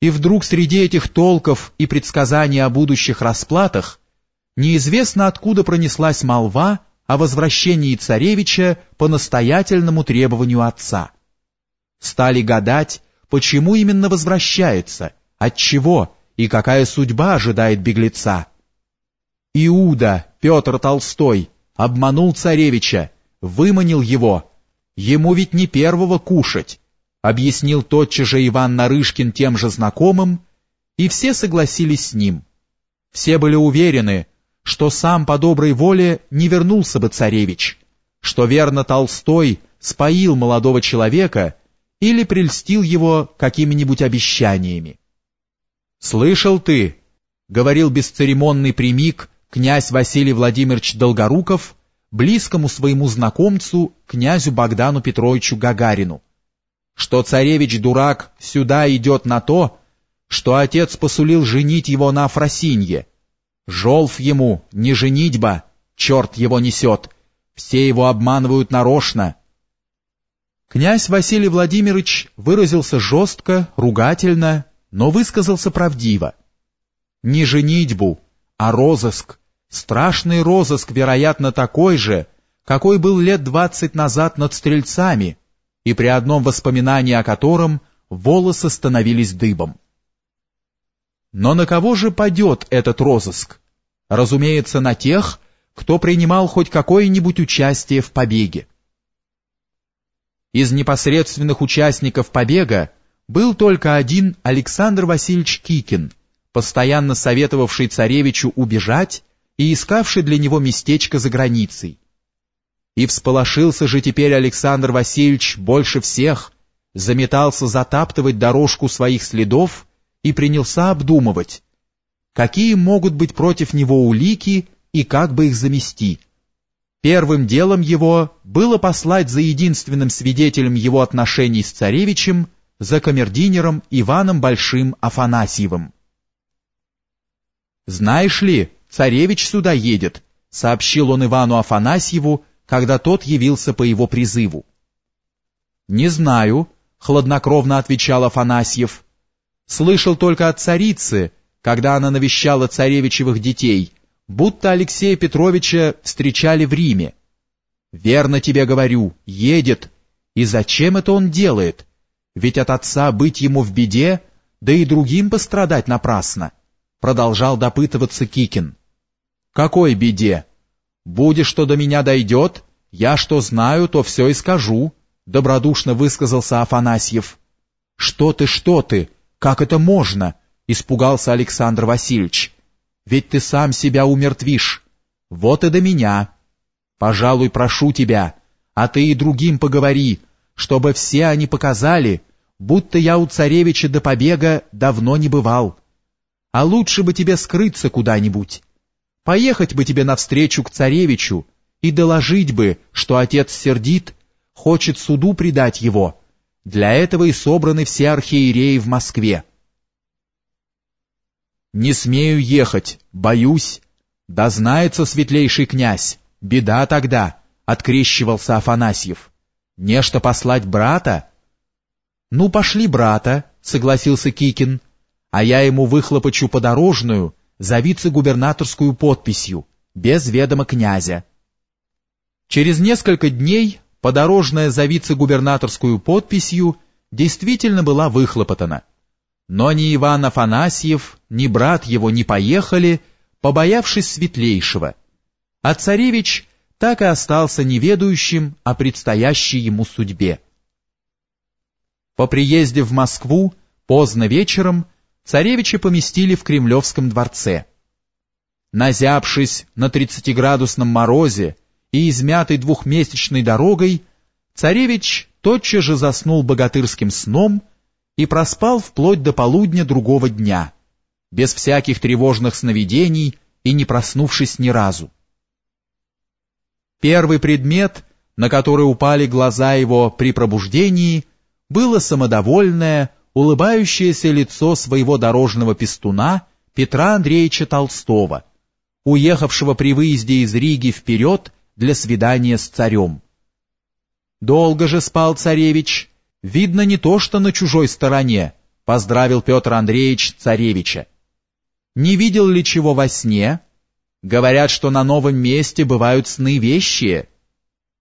И вдруг среди этих толков и предсказаний о будущих расплатах неизвестно откуда пронеслась молва о возвращении царевича по настоятельному требованию отца. Стали гадать, почему именно возвращается, от чего и какая судьба ожидает беглеца. Иуда, Петр Толстой, обманул царевича, выманил его. Ему ведь не первого кушать, объяснил тотчас же Иван Нарышкин тем же знакомым, и все согласились с ним. Все были уверены, что сам по доброй воле не вернулся бы царевич, что верно Толстой споил молодого человека или прельстил его какими-нибудь обещаниями. «Слышал ты?» — говорил бесцеремонный примик князь Василий Владимирович Долгоруков близкому своему знакомцу, князю Богдану Петровичу Гагарину, что царевич-дурак сюда идет на то, что отец посулил женить его на Афросинье. Жолф ему, не женитьба, черт его несет, все его обманывают нарочно. Князь Василий Владимирович выразился жестко, ругательно, но высказался правдиво. Не женитьбу, а розыск, страшный розыск, вероятно, такой же, какой был лет двадцать назад над стрельцами, и при одном воспоминании о котором волосы становились дыбом. Но на кого же падет этот розыск? Разумеется, на тех, кто принимал хоть какое-нибудь участие в побеге. Из непосредственных участников побега был только один Александр Васильевич Кикин, постоянно советовавший царевичу убежать и искавший для него местечко за границей. И всполошился же теперь Александр Васильевич больше всех, заметался затаптывать дорожку своих следов и принялся обдумывать, какие могут быть против него улики и как бы их замести. Первым делом его было послать за единственным свидетелем его отношений с царевичем, за камердинером Иваном Большим Афанасьевым. «Знаешь ли, царевич сюда едет», — сообщил он Ивану Афанасьеву, когда тот явился по его призыву. «Не знаю», — хладнокровно отвечал Афанасьев. «Слышал только от царицы, когда она навещала царевичевых детей, будто Алексея Петровича встречали в Риме. Верно тебе говорю, едет. И зачем это он делает? Ведь от отца быть ему в беде, да и другим пострадать напрасно продолжал допытываться Кикин. «Какой беде? Будешь, что до меня дойдет, я что знаю, то все и скажу», добродушно высказался Афанасьев. «Что ты, что ты? Как это можно?» испугался Александр Васильевич. «Ведь ты сам себя умертвишь. Вот и до меня. Пожалуй, прошу тебя, а ты и другим поговори, чтобы все они показали, будто я у царевича до побега давно не бывал» а лучше бы тебе скрыться куда-нибудь. Поехать бы тебе навстречу к царевичу и доложить бы, что отец сердит, хочет суду предать его. Для этого и собраны все архиереи в Москве. Не смею ехать, боюсь. Да знается светлейший князь, беда тогда, открещивался Афанасьев. Нечто послать брата? Ну, пошли брата, согласился Кикин а я ему выхлопочу подорожную за вице-губернаторскую подписью, без ведома князя. Через несколько дней подорожная за вице-губернаторскую подписью действительно была выхлопотана. Но ни Иван Афанасьев, ни брат его не поехали, побоявшись светлейшего, а царевич так и остался неведающим о предстоящей ему судьбе. По приезде в Москву поздно вечером царевича поместили в Кремлевском дворце. Назябшись на тридцатиградусном морозе и измятой двухмесячной дорогой, царевич тотчас же заснул богатырским сном и проспал вплоть до полудня другого дня, без всяких тревожных сновидений и не проснувшись ни разу. Первый предмет, на который упали глаза его при пробуждении, было самодовольное, улыбающееся лицо своего дорожного пестуна Петра Андреевича Толстого, уехавшего при выезде из Риги вперед для свидания с царем. Долго же спал царевич, видно не то что на чужой стороне, поздравил Петр Андреевич царевича. Не видел ли чего во сне? Говорят, что на новом месте бывают сны вещие.